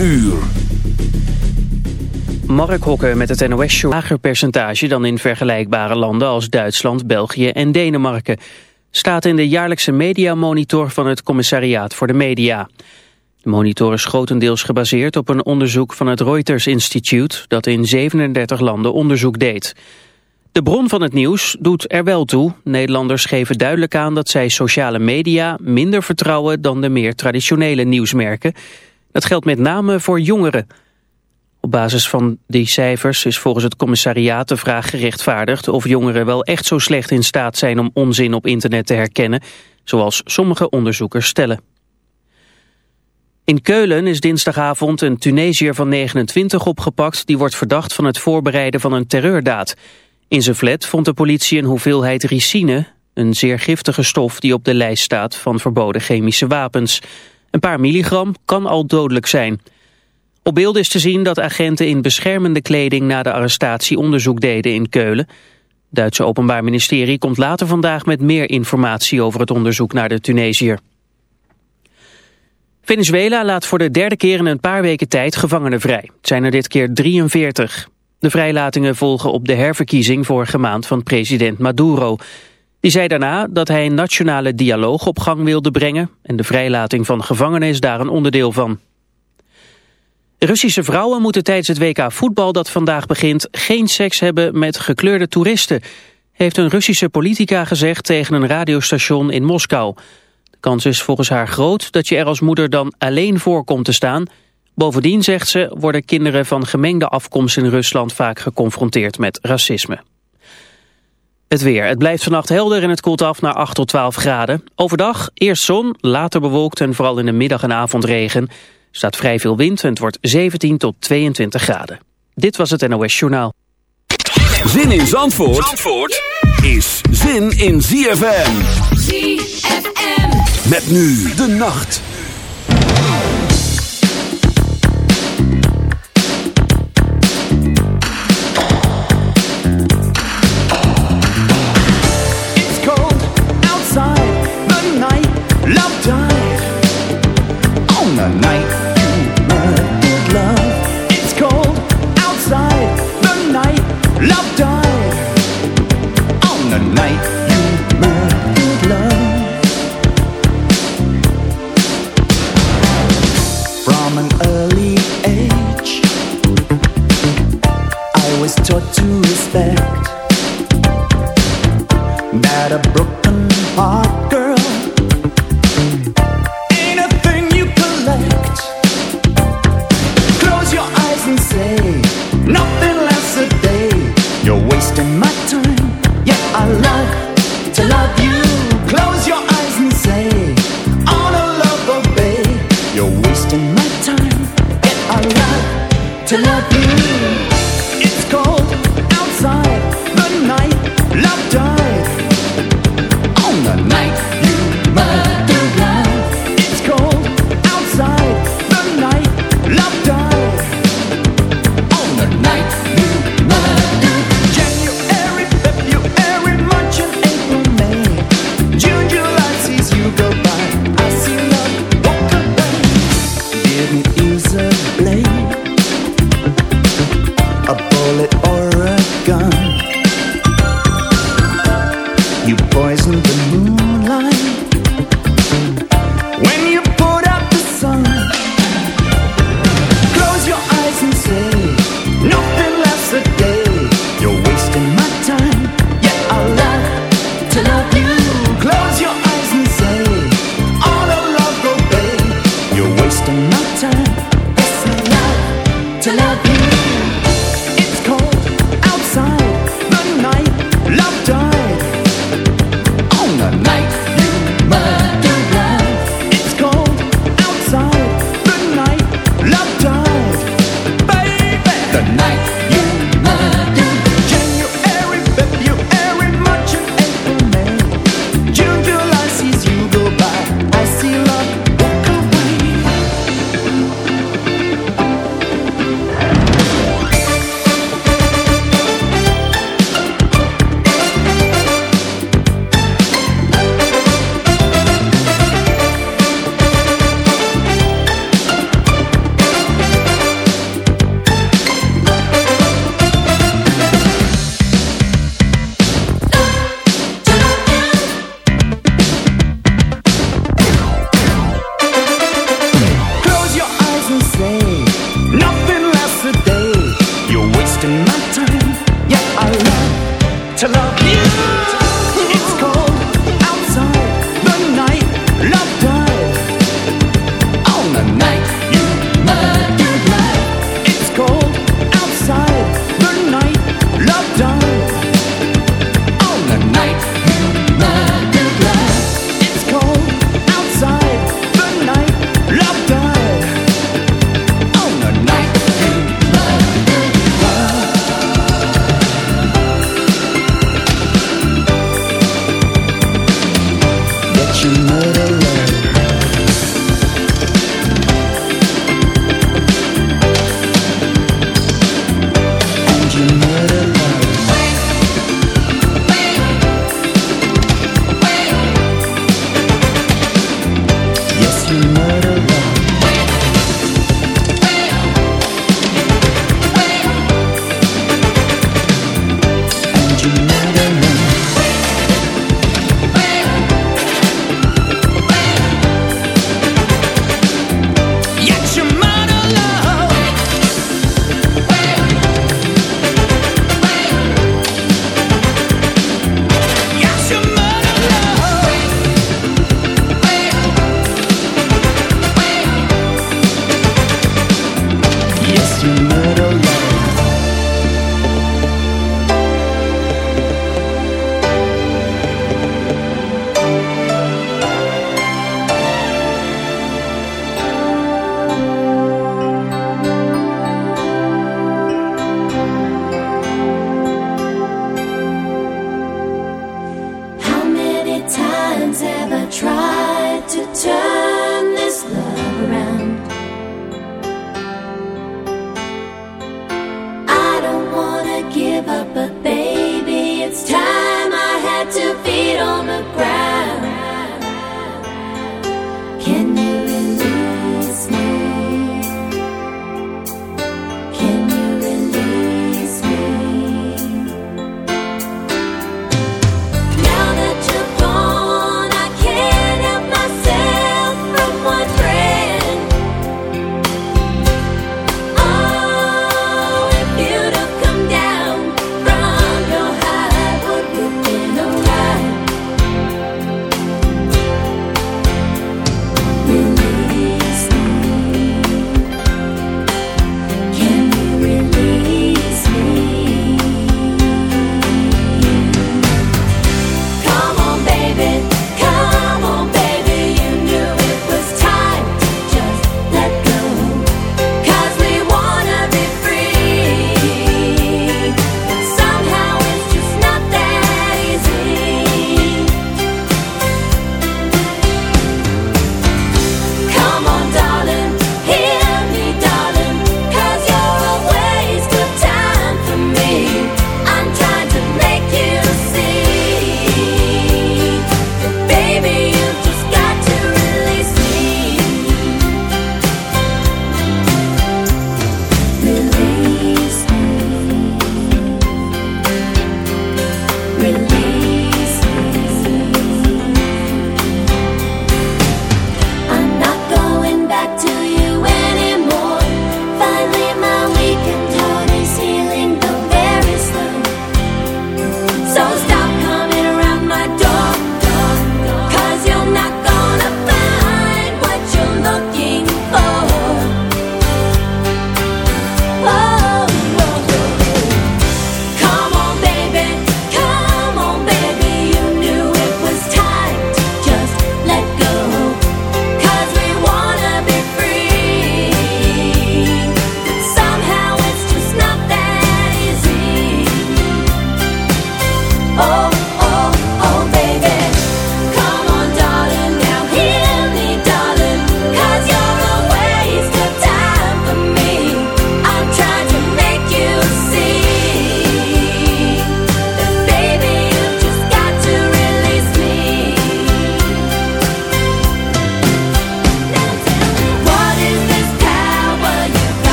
uur. Mark met het NOS Show. Lager percentage dan in vergelijkbare landen als Duitsland, België en Denemarken. Staat in de jaarlijkse mediamonitor van het Commissariaat voor de Media. De monitor is grotendeels gebaseerd op een onderzoek van het Reuters Institute... dat in 37 landen onderzoek deed. De bron van het nieuws doet er wel toe. Nederlanders geven duidelijk aan dat zij sociale media minder vertrouwen... dan de meer traditionele nieuwsmerken. Dat geldt met name voor jongeren... Op basis van die cijfers is volgens het commissariaat de vraag gerechtvaardigd of jongeren wel echt zo slecht in staat zijn om onzin op internet te herkennen, zoals sommige onderzoekers stellen. In Keulen is dinsdagavond een Tunesiër van 29 opgepakt die wordt verdacht van het voorbereiden van een terreurdaad. In zijn flat vond de politie een hoeveelheid ricine, een zeer giftige stof die op de lijst staat van verboden chemische wapens. Een paar milligram kan al dodelijk zijn. Op beeld is te zien dat agenten in beschermende kleding na de arrestatie onderzoek deden in Keulen. Duitse Openbaar Ministerie komt later vandaag met meer informatie over het onderzoek naar de Tunesiër. Venezuela laat voor de derde keer in een paar weken tijd gevangenen vrij. Het zijn er dit keer 43. De vrijlatingen volgen op de herverkiezing vorige maand van president Maduro. Die zei daarna dat hij een nationale dialoog op gang wilde brengen... en de vrijlating van gevangenen is daar een onderdeel van. Russische vrouwen moeten tijdens het WK voetbal dat vandaag begint geen seks hebben met gekleurde toeristen, heeft een Russische politica gezegd tegen een radiostation in Moskou. De kans is volgens haar groot dat je er als moeder dan alleen voor komt te staan. Bovendien, zegt ze, worden kinderen van gemengde afkomst in Rusland vaak geconfronteerd met racisme. Het weer. Het blijft vannacht helder en het koelt af naar 8 tot 12 graden. Overdag eerst zon, later bewolkt en vooral in de middag en avond regen staat vrij veel wind en het wordt 17 tot 22 graden. Dit was het NOS Journaal. Zin in Zandvoort, Zandvoort is zin in ZFM. ZFM. Met nu de nacht. broken heart.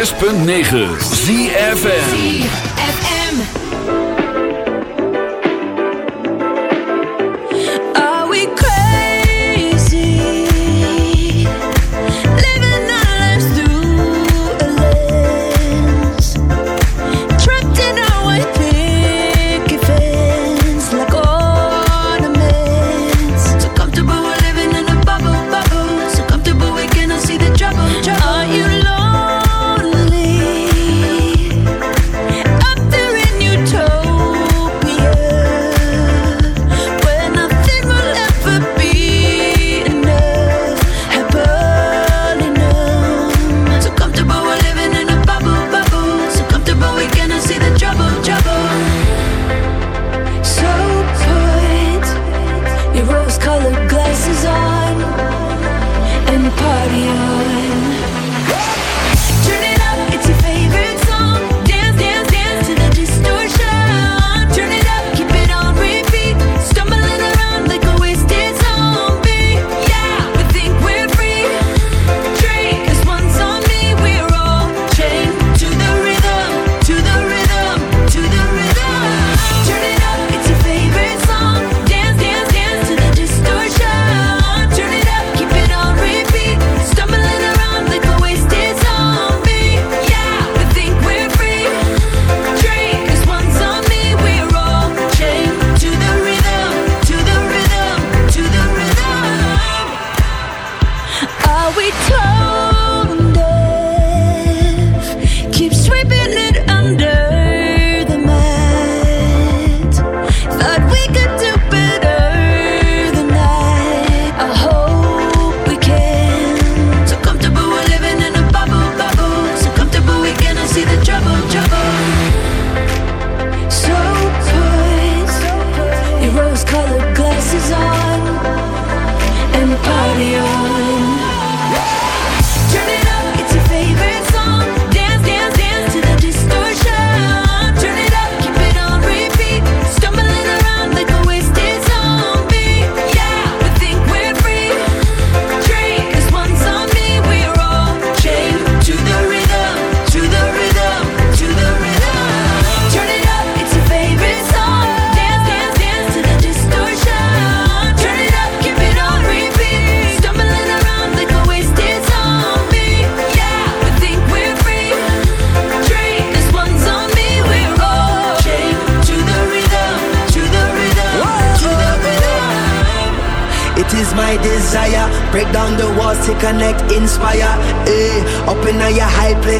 106.9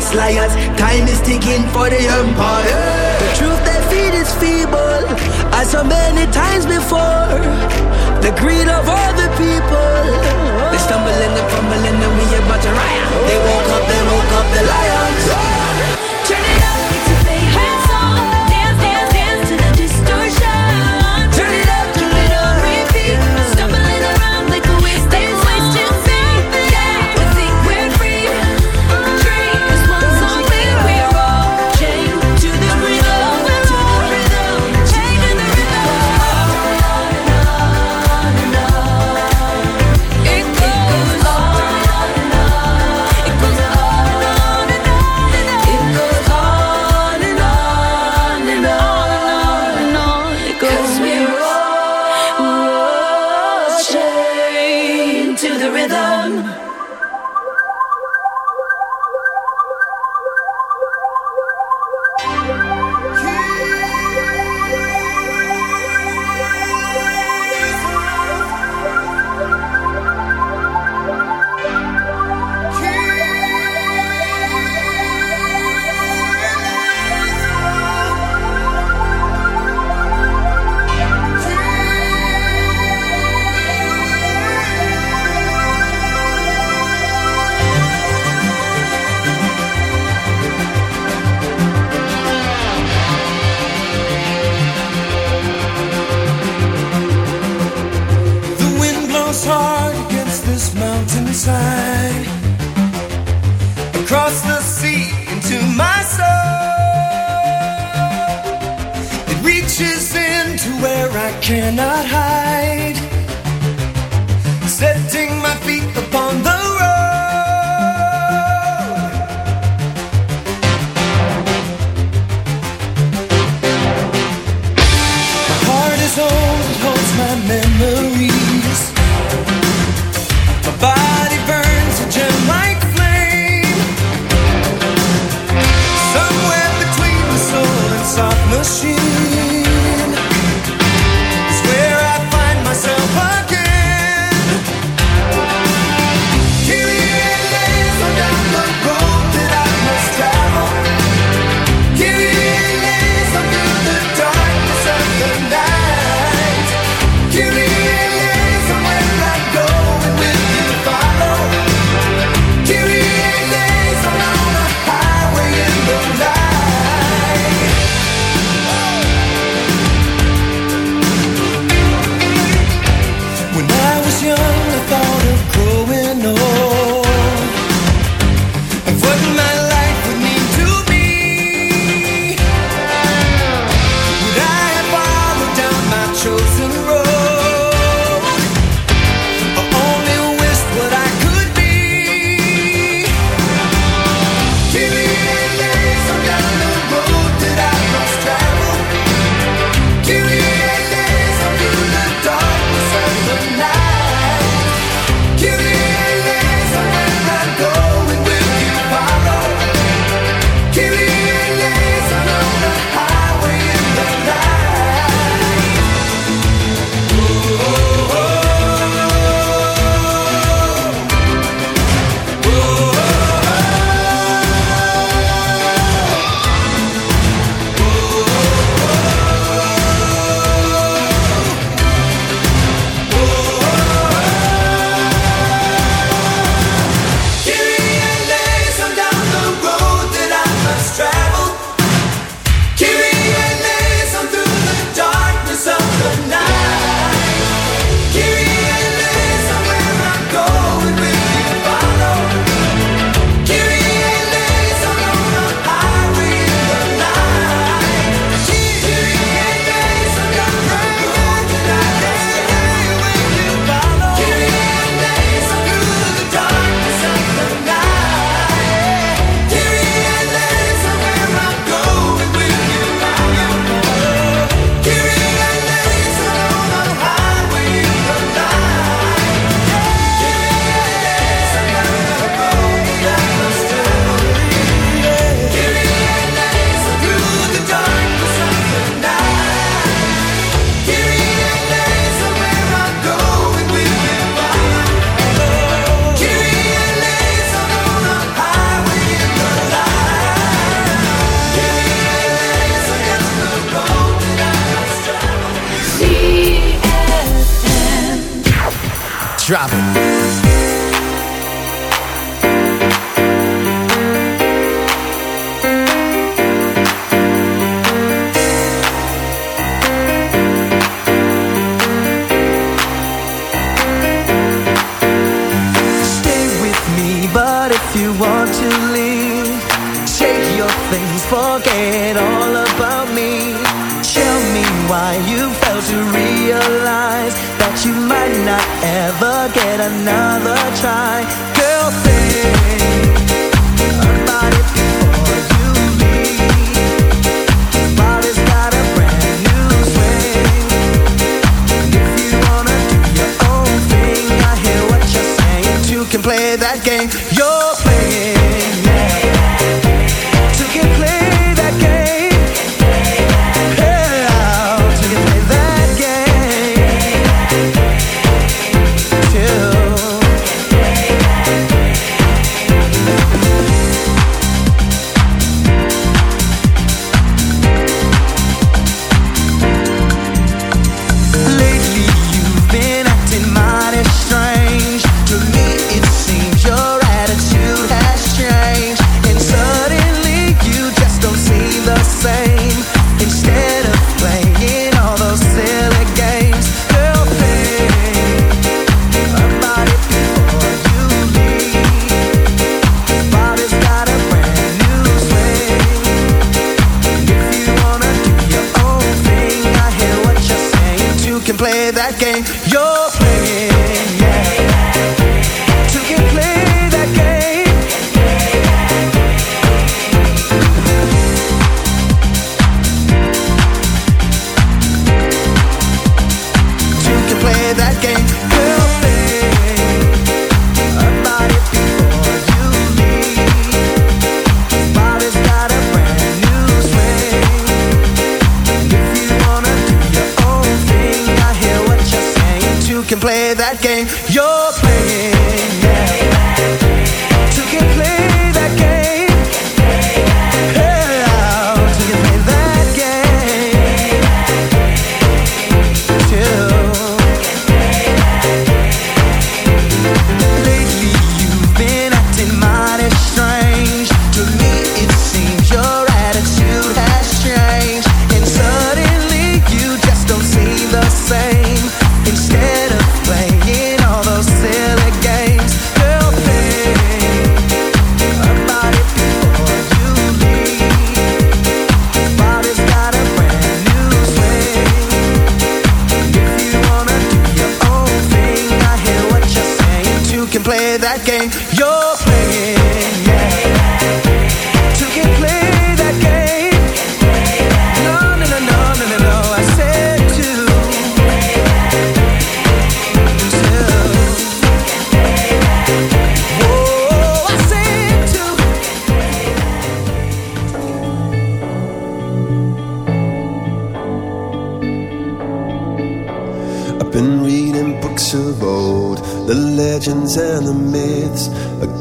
against. Time is ticking for the empire.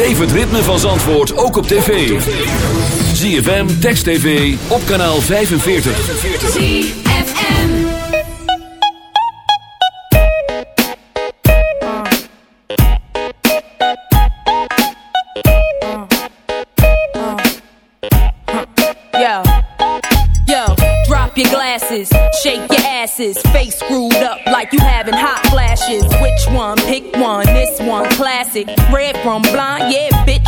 Beleef het ritme van Zandvoort ook op tv. ZFM, Text TV, op kanaal 45. ZFM. Yo, yo, drop your glasses, shake your asses, face screwed up like you having hot flashes. Which one? Classic. Red from blind, yeah, bitch,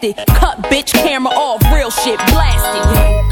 Cut bitch camera off, real shit blasted.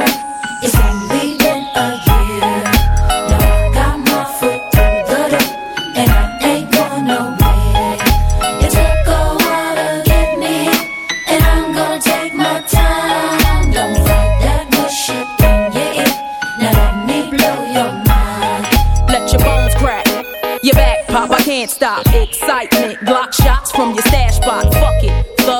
you my. It's only been a year. Now I got my foot through the door, and I ain't going nowhere. It took a while to get me, and I'm gonna take my time. Don't fight that bullshit in. Now let me blow your mind. let your bones crack. Your back pop, I can't stop. Excitement, Glock shots from your stash spot. Fuck it,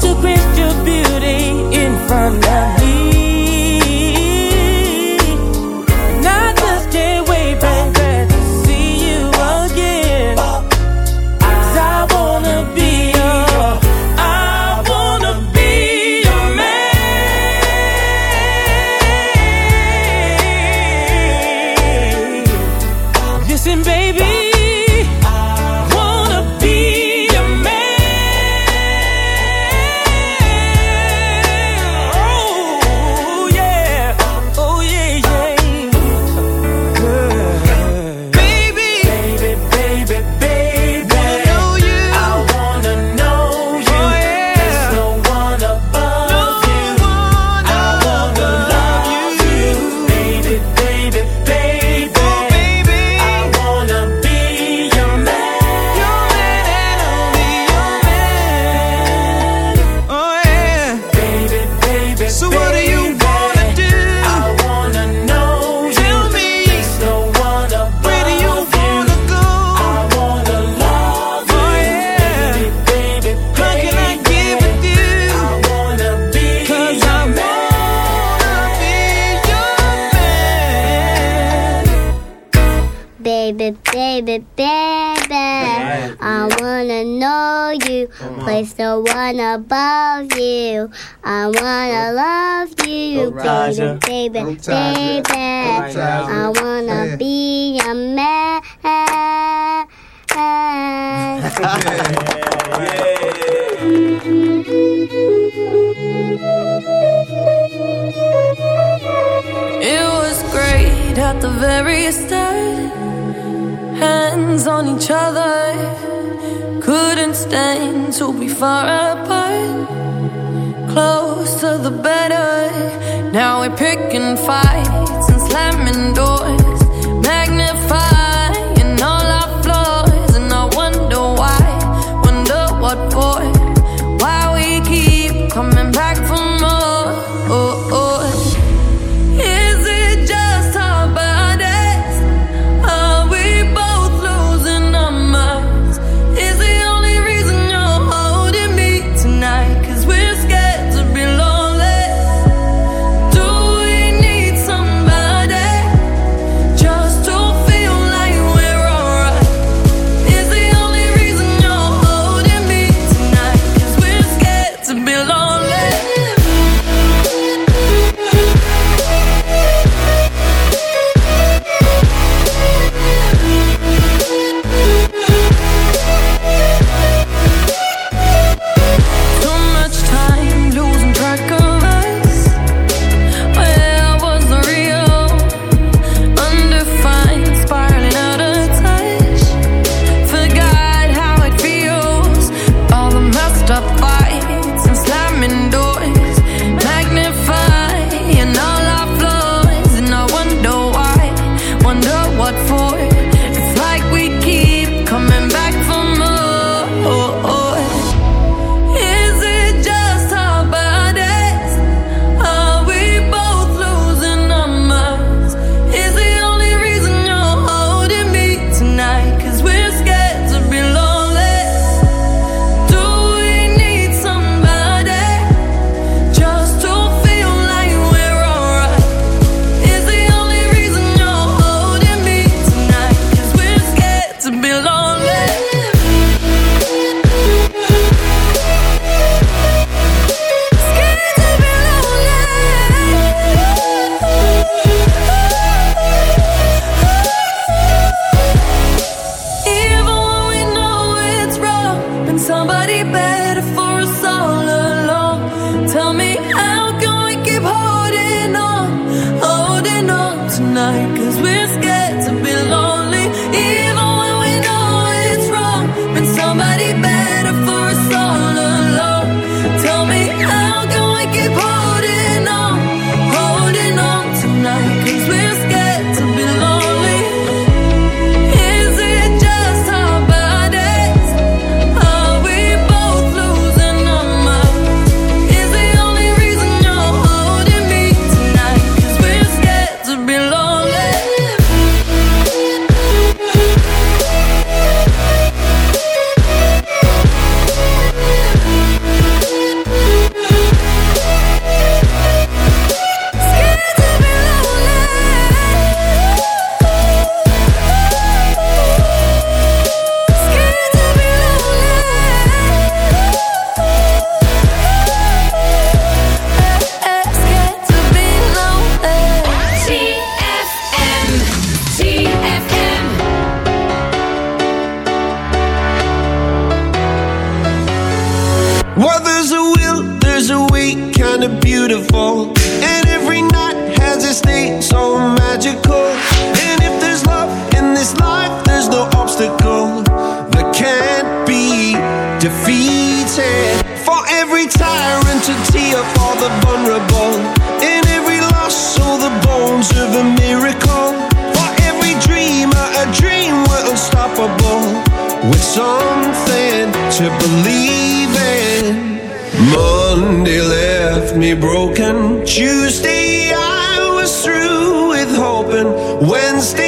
To with your beauty in front of me. Hands on each other. Couldn't stand to be far apart. Closer the better. Now we're picking fights and slamming doors, magnifying all our flaws, and I wonder why, wonder what for. This life, there's no obstacle that can't be defeated. For every tyrant to tear for the vulnerable. In every loss, all the bones of a miracle. For every dreamer, a dream we're unstoppable. With something to believe in. Monday left me broken. Tuesday I was through with hoping. Wednesday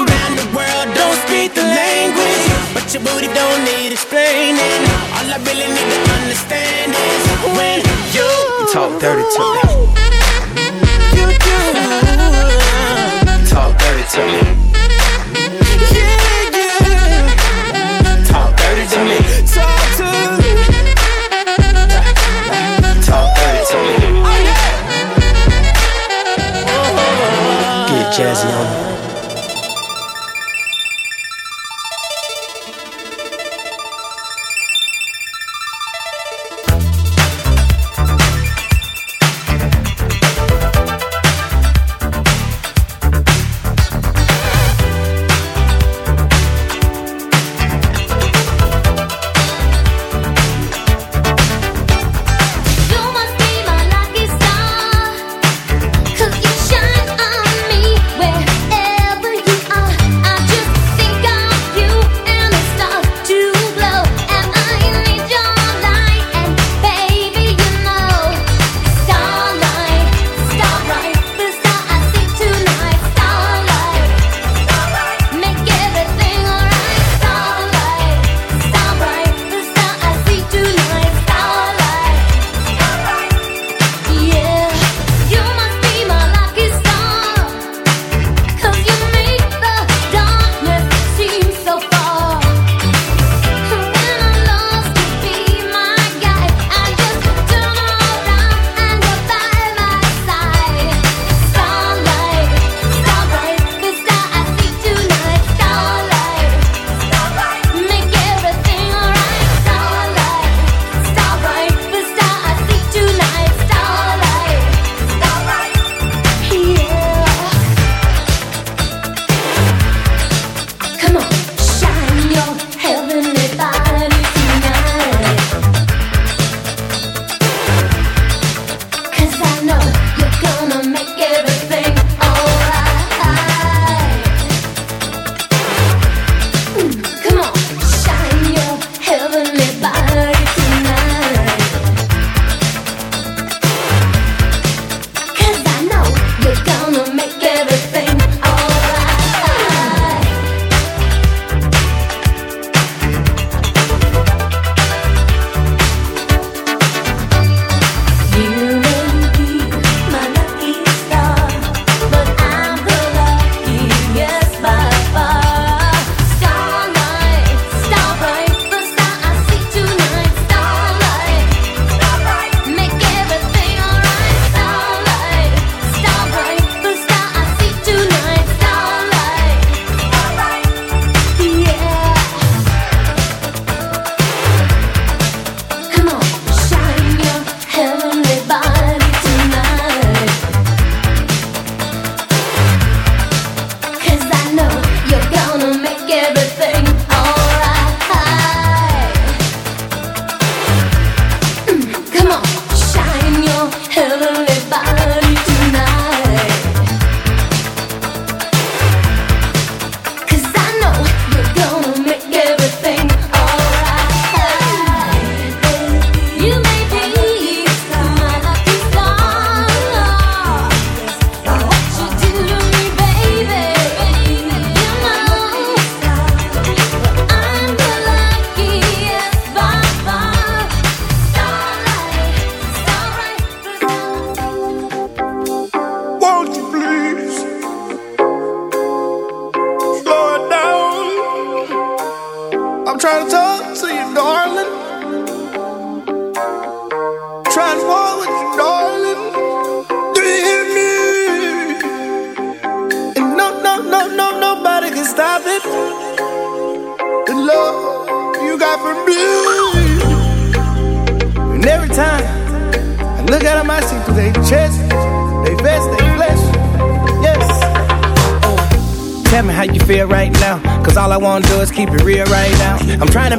Talk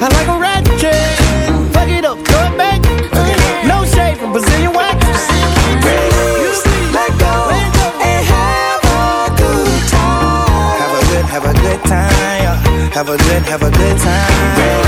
I like a rat. Fuck it up, throw it back. No shade from Brazilian wax. Let go and have a good time. Have a good, have a good time. Have a good, have a good time.